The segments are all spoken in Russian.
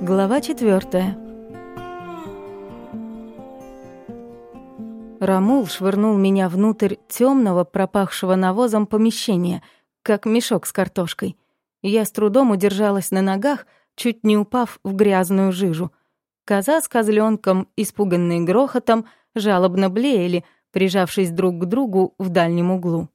Глава четвертая. Рамул швырнул меня внутрь темного, пропахшего навозом помещения, как мешок с картошкой. Я с трудом удержалась на ногах, чуть не упав в грязную жижу. Коза с козленком, испуганные грохотом, жалобно блеяли, прижавшись друг к другу в дальнем углу.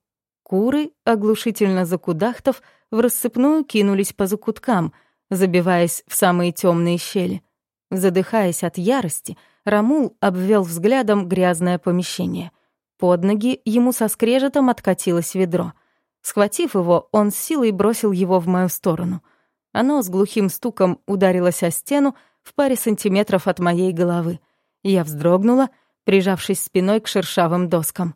Куры, оглушительно закудахтав, в рассыпную кинулись по закуткам, забиваясь в самые темные щели. Задыхаясь от ярости, Рамул обвел взглядом грязное помещение. Под ноги ему со скрежетом откатилось ведро. Схватив его, он с силой бросил его в мою сторону. Оно с глухим стуком ударилось о стену в паре сантиметров от моей головы. Я вздрогнула, прижавшись спиной к шершавым доскам.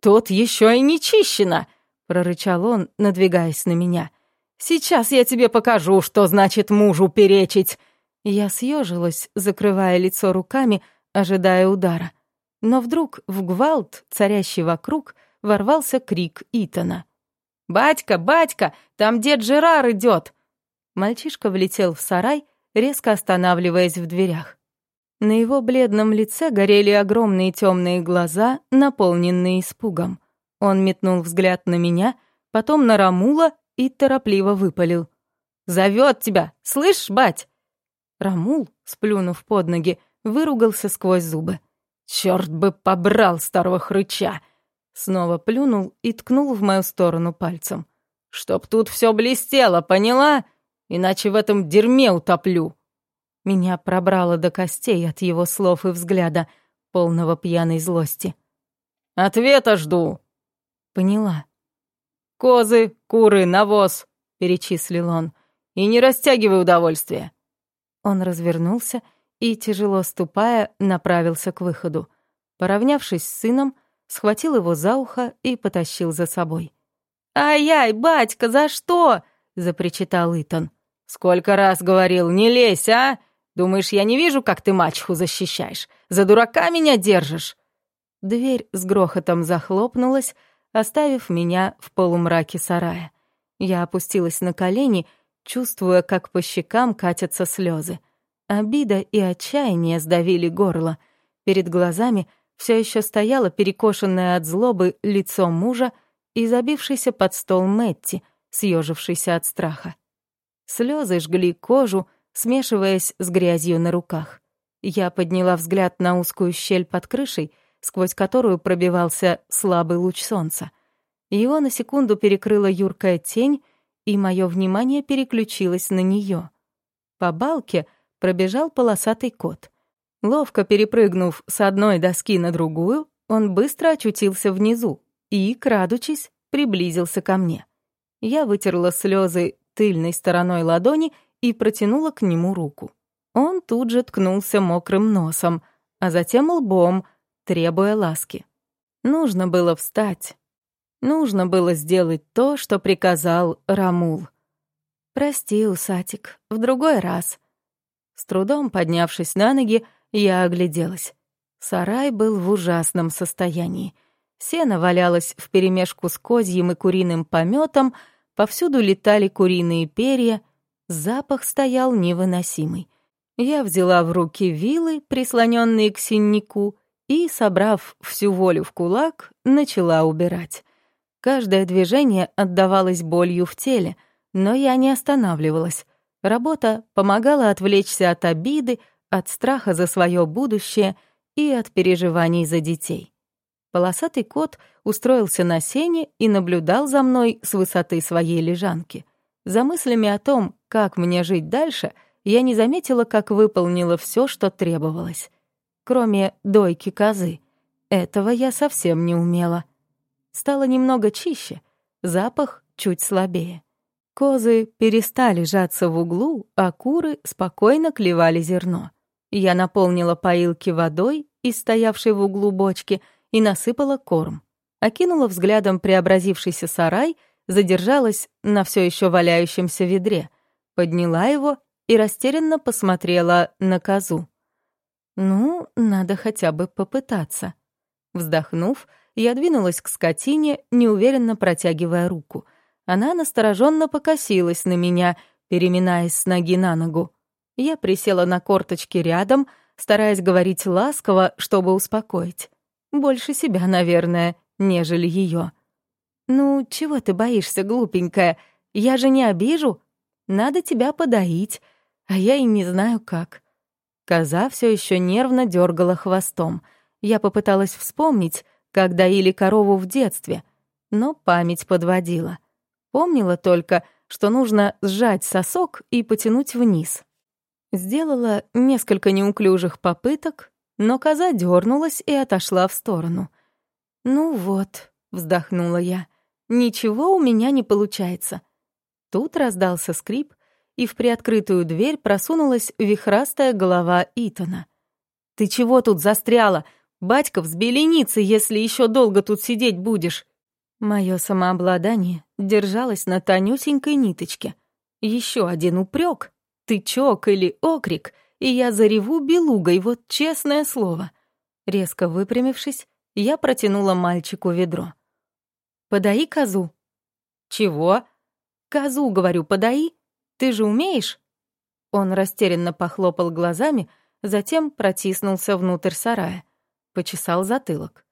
«Тут еще и не чищено!» — прорычал он, надвигаясь на меня. «Сейчас я тебе покажу, что значит мужу перечить!» Я съежилась, закрывая лицо руками, ожидая удара. Но вдруг в гвалт, царящий вокруг, ворвался крик Итана. «Батька, батька, там дед Жерар идет!» Мальчишка влетел в сарай, резко останавливаясь в дверях. На его бледном лице горели огромные темные глаза, наполненные испугом. Он метнул взгляд на меня, потом на Рамула и торопливо выпалил. «Зовет тебя! Слышь, бать!» Рамул, сплюнув под ноги, выругался сквозь зубы. «Чёрт бы побрал старого хрыча!» Снова плюнул и ткнул в мою сторону пальцем. «Чтоб тут все блестело, поняла? Иначе в этом дерьме утоплю!» Меня пробрало до костей от его слов и взгляда, полного пьяной злости. «Ответа жду!» «Поняла». «Козы, куры, навоз», — перечислил он. «И не растягивай удовольствие». Он развернулся и, тяжело ступая, направился к выходу. Поравнявшись с сыном, схватил его за ухо и потащил за собой. «Ай-яй, батька, за что?» — запричитал Итан. «Сколько раз говорил, не лезь, а? Думаешь, я не вижу, как ты мачеху защищаешь? За дурака меня держишь?» Дверь с грохотом захлопнулась, оставив меня в полумраке сарая. Я опустилась на колени, чувствуя, как по щекам катятся слезы. Обида и отчаяние сдавили горло. Перед глазами все еще стояло перекошенное от злобы лицо мужа и забившийся под стол Мэтти, съежившийся от страха. Слезы жгли кожу, смешиваясь с грязью на руках. Я подняла взгляд на узкую щель под крышей, сквозь которую пробивался слабый луч солнца. Его на секунду перекрыла юркая тень, и мое внимание переключилось на нее. По балке пробежал полосатый кот. Ловко перепрыгнув с одной доски на другую, он быстро очутился внизу и, крадучись, приблизился ко мне. Я вытерла слезы тыльной стороной ладони и протянула к нему руку. Он тут же ткнулся мокрым носом, а затем лбом, требуя ласки. Нужно было встать. Нужно было сделать то, что приказал Рамул. «Прости, усатик, в другой раз». С трудом поднявшись на ноги, я огляделась. Сарай был в ужасном состоянии. Сено валялось вперемешку с козьим и куриным пометом, повсюду летали куриные перья — Запах стоял невыносимый. Я взяла в руки вилы, прислоненные к синнику, и, собрав всю волю в кулак, начала убирать. Каждое движение отдавалось болью в теле, но я не останавливалась. Работа помогала отвлечься от обиды, от страха за свое будущее и от переживаний за детей. Полосатый кот устроился на сене и наблюдал за мной с высоты своей лежанки. За мыслями о том, как мне жить дальше, я не заметила, как выполнила все, что требовалось. Кроме дойки козы. Этого я совсем не умела. Стало немного чище, запах чуть слабее. Козы перестали жаться в углу, а куры спокойно клевали зерно. Я наполнила поилки водой из стоявшей в углу бочки и насыпала корм. Окинула взглядом преобразившийся сарай — задержалась на все еще валяющемся ведре, подняла его и растерянно посмотрела на козу. «Ну, надо хотя бы попытаться». Вздохнув, я двинулась к скотине, неуверенно протягивая руку. Она настороженно покосилась на меня, переминаясь с ноги на ногу. Я присела на корточки рядом, стараясь говорить ласково, чтобы успокоить. Больше себя, наверное, нежели ее. «Ну, чего ты боишься, глупенькая? Я же не обижу. Надо тебя подоить, а я и не знаю как». Коза все еще нервно дергала хвостом. Я попыталась вспомнить, как доили корову в детстве, но память подводила. Помнила только, что нужно сжать сосок и потянуть вниз. Сделала несколько неуклюжих попыток, но коза дернулась и отошла в сторону. «Ну вот», — вздохнула я, — «ничего у меня не получается». Тут раздался скрип, и в приоткрытую дверь просунулась вихрастая голова Итана. «Ты чего тут застряла? Батька взбеленится, если еще долго тут сидеть будешь». Мое самообладание держалось на тонюсенькой ниточке. Еще один упрек, тычок или окрик, и я зареву белугой, вот честное слово. Резко выпрямившись, я протянула мальчику ведро. «Подай козу». «Чего?» «Козу, говорю, подай. Ты же умеешь?» Он растерянно похлопал глазами, затем протиснулся внутрь сарая. Почесал затылок.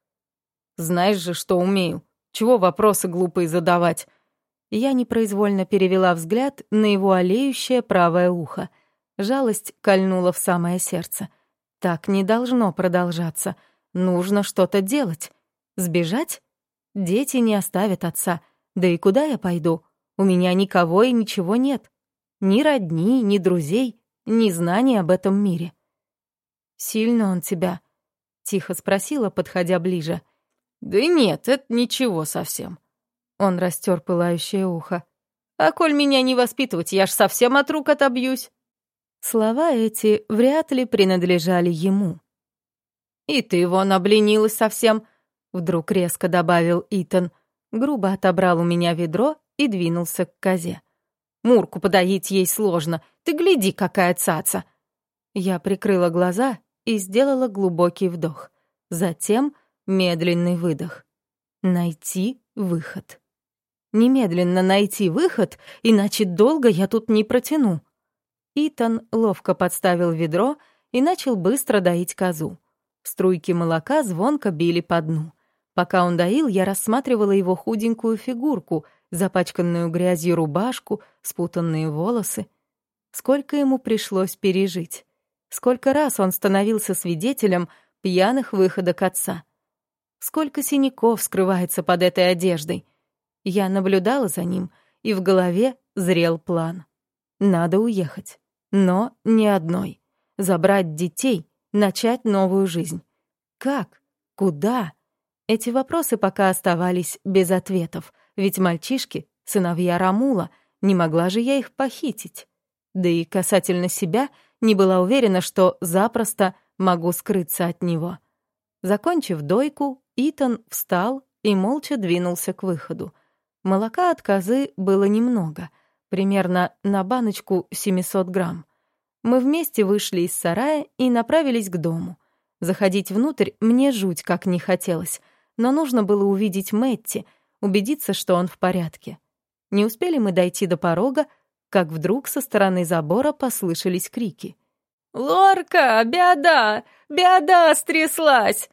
«Знаешь же, что умею. Чего вопросы глупые задавать?» Я непроизвольно перевела взгляд на его олеющее правое ухо. Жалость кольнула в самое сердце. Так не должно продолжаться. Нужно что-то делать. Сбежать? Дети не оставят отца. Да и куда я пойду? У меня никого и ничего нет. Ни родни, ни друзей, ни знаний об этом мире. «Сильно он тебя?» — тихо спросила, подходя ближе. «Да нет, это ничего совсем». Он растер пылающее ухо. «А коль меня не воспитывать, я ж совсем от рук отобьюсь». Слова эти вряд ли принадлежали ему. «И ты его обленилась совсем», — вдруг резко добавил Итан. Грубо отобрал у меня ведро и двинулся к козе. Мурку подоить ей сложно. Ты гляди, какая цаца!» Я прикрыла глаза и сделала глубокий вдох. Затем медленный выдох. Найти выход. Немедленно найти выход, иначе долго я тут не протяну. Итан ловко подставил ведро и начал быстро доить козу. Струйки молока звонко били по дну. Пока он доил, я рассматривала его худенькую фигурку — запачканную грязью рубашку, спутанные волосы. Сколько ему пришлось пережить. Сколько раз он становился свидетелем пьяных выходок отца. Сколько синяков скрывается под этой одеждой. Я наблюдала за ним, и в голове зрел план. Надо уехать. Но не одной. Забрать детей, начать новую жизнь. Как? Куда? Эти вопросы пока оставались без ответов — ведь мальчишки — сыновья Рамула, не могла же я их похитить. Да и касательно себя не была уверена, что запросто могу скрыться от него. Закончив дойку, Итан встал и молча двинулся к выходу. Молока от козы было немного, примерно на баночку 700 грамм. Мы вместе вышли из сарая и направились к дому. Заходить внутрь мне жуть как не хотелось, но нужно было увидеть Мэтти — убедиться, что он в порядке. Не успели мы дойти до порога, как вдруг со стороны забора послышались крики. «Лорка, беда! Беда стряслась!»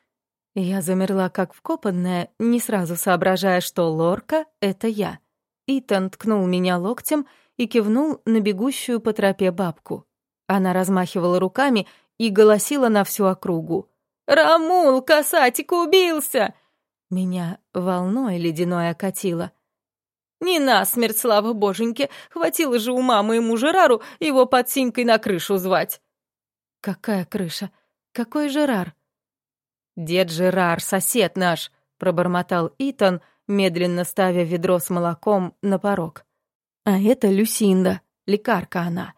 Я замерла, как вкопанная, не сразу соображая, что Лорка — это я. Итан ткнул меня локтем и кивнул на бегущую по тропе бабку. Она размахивала руками и голосила на всю округу. «Рамул, касатик убился! Меня волной ледяной окатило. «Не насмерть, слава боженьке! Хватило же ума моему Жерару его под синькой на крышу звать!» «Какая крыша? Какой Жерар?» «Дед Жерар, сосед наш!» — пробормотал Итан, медленно ставя ведро с молоком на порог. «А это Люсинда, лекарка она».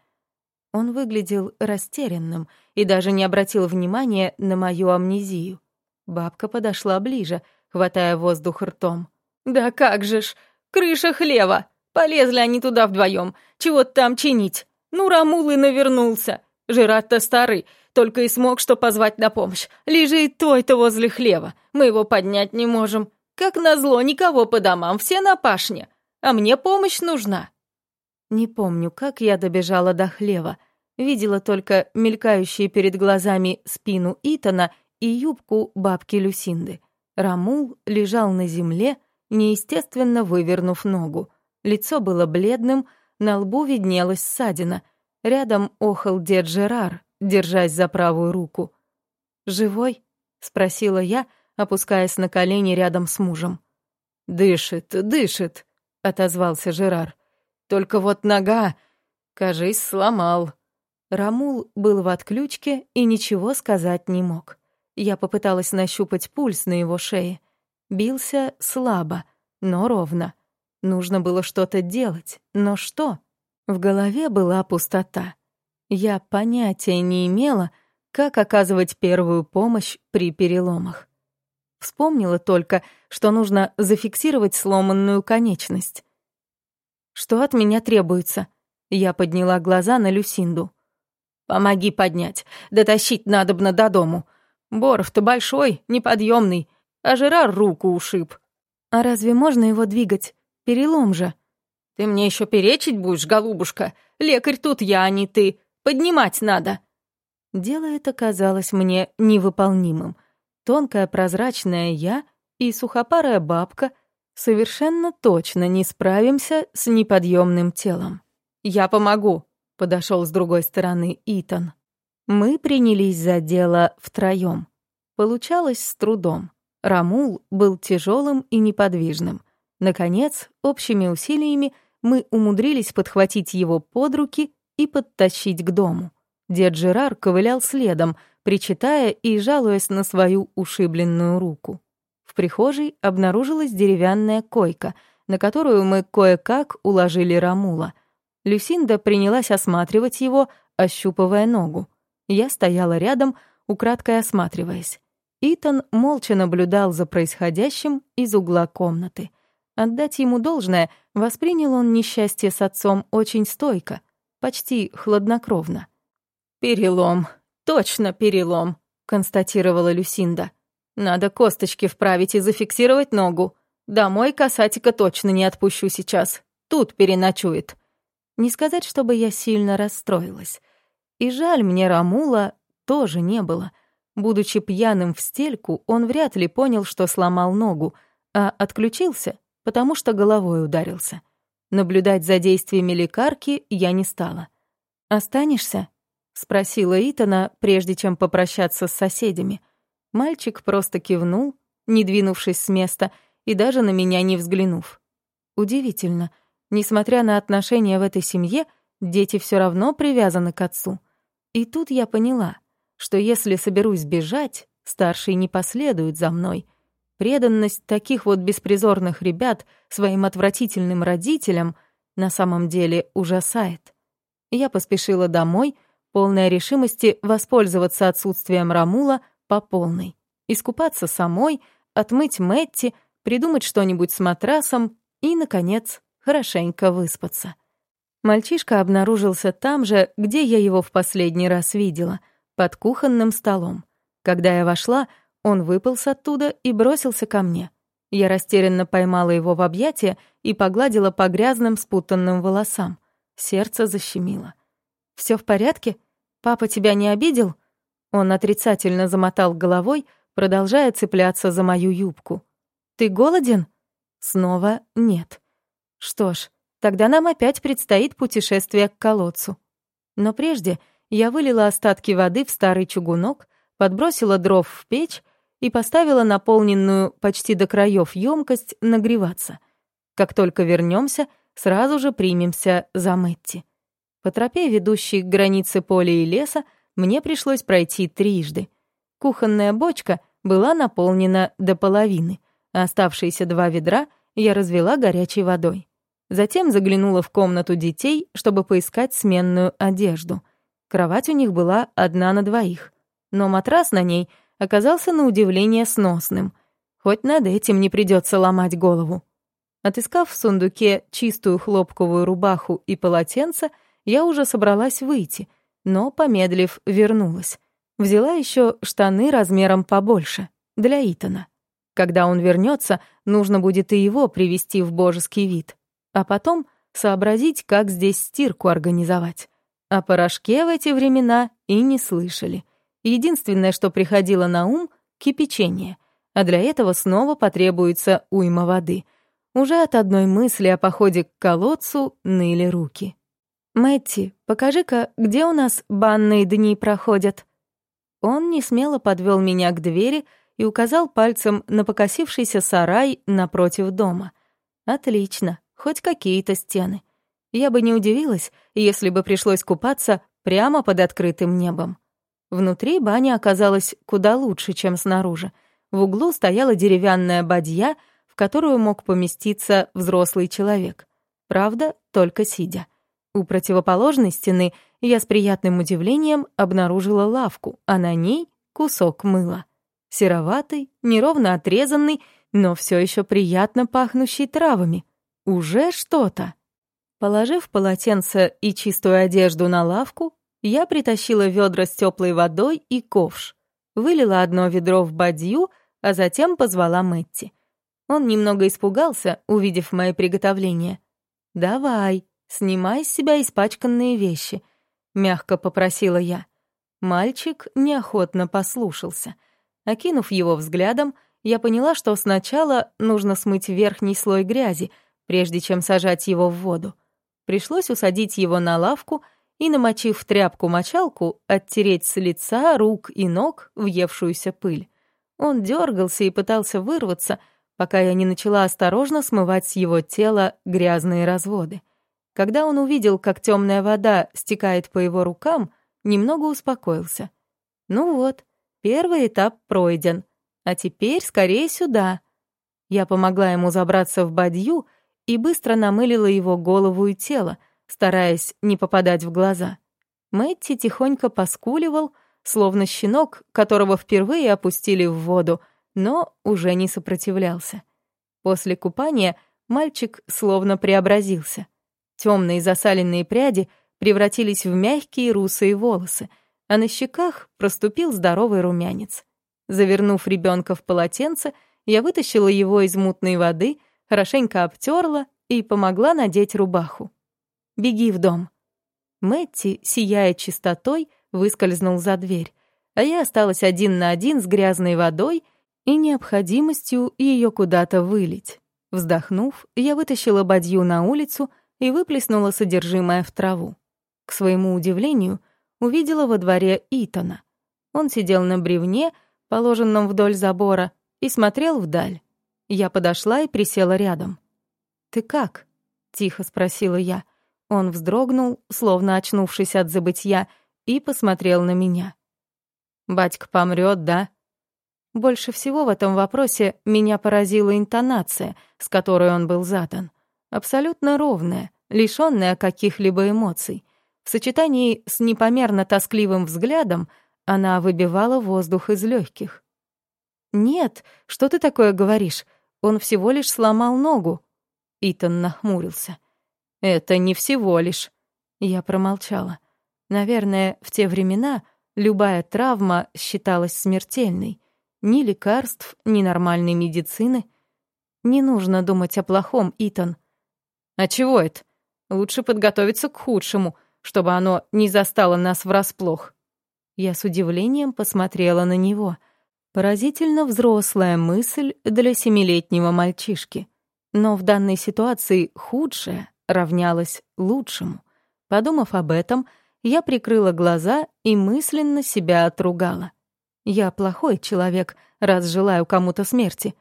Он выглядел растерянным и даже не обратил внимания на мою амнезию. Бабка подошла ближе — хватая воздух ртом. «Да как же ж! Крыша хлева! Полезли они туда вдвоем. Чего там чинить? Ну, Рамул и навернулся. Жират-то старый, только и смог что позвать на помощь. Лежит той-то возле хлева. Мы его поднять не можем. Как назло, никого по домам, все на пашне. А мне помощь нужна». Не помню, как я добежала до хлева. Видела только мелькающие перед глазами спину Итана и юбку бабки Люсинды. Рамул лежал на земле, неестественно вывернув ногу. Лицо было бледным, на лбу виднелась ссадина. Рядом охал дед Жерар, держась за правую руку. «Живой?» — спросила я, опускаясь на колени рядом с мужем. «Дышит, дышит», — отозвался Жерар. «Только вот нога, кажись, сломал». Рамул был в отключке и ничего сказать не мог. Я попыталась нащупать пульс на его шее. Бился слабо, но ровно. Нужно было что-то делать, но что? В голове была пустота. Я понятия не имела, как оказывать первую помощь при переломах. Вспомнила только, что нужно зафиксировать сломанную конечность. «Что от меня требуется?» Я подняла глаза на Люсинду. «Помоги поднять. Дотащить надобно до дому. Боров-то большой, неподъемный, а Жерар руку ушиб». «А разве можно его двигать? Перелом же». «Ты мне еще перечить будешь, голубушка? Лекарь тут я, а не ты. Поднимать надо». Дело это казалось мне невыполнимым. Тонкая прозрачная я и сухопарая бабка совершенно точно не справимся с неподъемным телом. «Я помогу», — подошел с другой стороны Итан. Мы принялись за дело втроем. Получалось с трудом. Рамул был тяжелым и неподвижным. Наконец, общими усилиями мы умудрились подхватить его под руки и подтащить к дому. Дед Жерар ковылял следом, причитая и жалуясь на свою ушибленную руку. В прихожей обнаружилась деревянная койка, на которую мы кое-как уложили Рамула. Люсинда принялась осматривать его, ощупывая ногу. Я стояла рядом, украдкой осматриваясь. Итан молча наблюдал за происходящим из угла комнаты. Отдать ему должное, воспринял он несчастье с отцом очень стойко, почти хладнокровно. «Перелом, точно перелом», — констатировала Люсинда. «Надо косточки вправить и зафиксировать ногу. Домой касатика точно не отпущу сейчас. Тут переночует». Не сказать, чтобы я сильно расстроилась. И жаль мне Рамула тоже не было. Будучи пьяным в стельку, он вряд ли понял, что сломал ногу, а отключился, потому что головой ударился. Наблюдать за действиями лекарки я не стала. «Останешься?» — спросила Итана, прежде чем попрощаться с соседями. Мальчик просто кивнул, не двинувшись с места и даже на меня не взглянув. Удивительно, несмотря на отношения в этой семье, дети все равно привязаны к отцу. И тут я поняла, что если соберусь бежать, старший не последует за мной. Преданность таких вот беспризорных ребят своим отвратительным родителям на самом деле ужасает. Я поспешила домой, полная решимости воспользоваться отсутствием Рамула по полной. Искупаться самой, отмыть Мэтти, придумать что-нибудь с матрасом и, наконец, хорошенько выспаться. Мальчишка обнаружился там же, где я его в последний раз видела, под кухонным столом. Когда я вошла, он выполз оттуда и бросился ко мне. Я растерянно поймала его в объятия и погладила по грязным спутанным волосам. Сердце защемило. Все в порядке? Папа тебя не обидел?» Он отрицательно замотал головой, продолжая цепляться за мою юбку. «Ты голоден?» Снова нет. Что ж, Тогда нам опять предстоит путешествие к колодцу. Но прежде я вылила остатки воды в старый чугунок, подбросила дров в печь и поставила наполненную почти до краев емкость нагреваться. Как только вернемся, сразу же примемся за Мэтти. По тропе, ведущей к границе поля и леса, мне пришлось пройти трижды. Кухонная бочка была наполнена до половины, а оставшиеся два ведра я развела горячей водой. Затем заглянула в комнату детей, чтобы поискать сменную одежду. Кровать у них была одна на двоих, но матрас на ней оказался на удивление сносным. Хоть над этим не придется ломать голову. Отыскав в сундуке чистую хлопковую рубаху и полотенце, я уже собралась выйти, но, помедлив, вернулась. Взяла еще штаны размером побольше, для Итана. Когда он вернется, нужно будет и его привести в божеский вид а потом сообразить, как здесь стирку организовать. О порошке в эти времена и не слышали. Единственное, что приходило на ум — кипячение, а для этого снова потребуется уйма воды. Уже от одной мысли о походе к колодцу ныли руки. «Мэтти, покажи-ка, где у нас банные дни проходят?» Он несмело подвел меня к двери и указал пальцем на покосившийся сарай напротив дома. «Отлично, хоть какие-то стены. Я бы не удивилась, если бы пришлось купаться прямо под открытым небом. Внутри баня оказалась куда лучше, чем снаружи. В углу стояла деревянная бадья, в которую мог поместиться взрослый человек. Правда, только сидя. У противоположной стены я с приятным удивлением обнаружила лавку, а на ней кусок мыла. Сероватый, неровно отрезанный, но все еще приятно пахнущий травами. Уже что-то. Положив полотенце и чистую одежду на лавку, я притащила ведра с теплой водой и ковш, вылила одно ведро в бадью, а затем позвала Мэтти. Он немного испугался, увидев мои приготовления. «Давай, снимай с себя испачканные вещи», — мягко попросила я. Мальчик неохотно послушался. Окинув его взглядом, я поняла, что сначала нужно смыть верхний слой грязи, прежде чем сажать его в воду. Пришлось усадить его на лавку и, намочив тряпку-мочалку, оттереть с лица, рук и ног въевшуюся пыль. Он дергался и пытался вырваться, пока я не начала осторожно смывать с его тела грязные разводы. Когда он увидел, как темная вода стекает по его рукам, немного успокоился. Ну вот, первый этап пройден, а теперь скорее сюда. Я помогла ему забраться в бадью и быстро намылила его голову и тело, стараясь не попадать в глаза. Мэтти тихонько поскуливал, словно щенок, которого впервые опустили в воду, но уже не сопротивлялся. После купания мальчик словно преобразился. Темные засаленные пряди превратились в мягкие русые волосы, а на щеках проступил здоровый румянец. Завернув ребенка в полотенце, я вытащила его из мутной воды хорошенько обтерла и помогла надеть рубаху. «Беги в дом». Мэтти, сияя чистотой, выскользнул за дверь, а я осталась один на один с грязной водой и необходимостью ее куда-то вылить. Вздохнув, я вытащила бадью на улицу и выплеснула содержимое в траву. К своему удивлению, увидела во дворе Итана. Он сидел на бревне, положенном вдоль забора, и смотрел вдаль. Я подошла и присела рядом. «Ты как?» — тихо спросила я. Он вздрогнул, словно очнувшись от забытья, и посмотрел на меня. «Батька помрет, да?» Больше всего в этом вопросе меня поразила интонация, с которой он был задан. Абсолютно ровная, лишённая каких-либо эмоций. В сочетании с непомерно тоскливым взглядом она выбивала воздух из легких. «Нет, что ты такое говоришь? Он всего лишь сломал ногу». Итан нахмурился. «Это не всего лишь». Я промолчала. Наверное, в те времена любая травма считалась смертельной. Ни лекарств, ни нормальной медицины. Не нужно думать о плохом, Итан. А чего это? Лучше подготовиться к худшему, чтобы оно не застало нас врасплох. Я с удивлением посмотрела на него — Поразительно взрослая мысль для семилетнего мальчишки. Но в данной ситуации худшее равнялось лучшему. Подумав об этом, я прикрыла глаза и мысленно себя отругала. Я плохой человек, раз желаю кому-то смерти.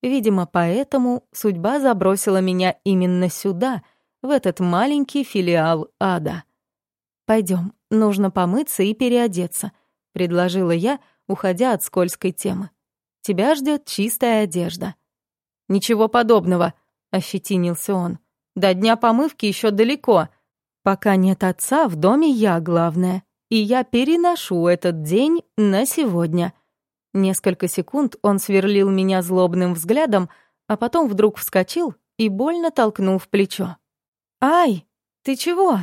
Видимо, поэтому судьба забросила меня именно сюда, в этот маленький филиал ада. Пойдем, нужно помыться и переодеться», — предложила я, уходя от скользкой темы. «Тебя ждет чистая одежда». «Ничего подобного», — ощетинился он. «До дня помывки еще далеко. Пока нет отца, в доме я главная, и я переношу этот день на сегодня». Несколько секунд он сверлил меня злобным взглядом, а потом вдруг вскочил и больно толкнул в плечо. «Ай, ты чего?»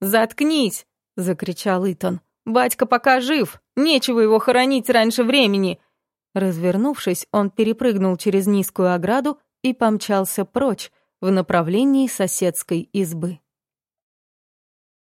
«Заткнись!» — закричал Итан. Батька пока жив, нечего его хоронить раньше времени». Развернувшись, он перепрыгнул через низкую ограду и помчался прочь в направлении соседской избы.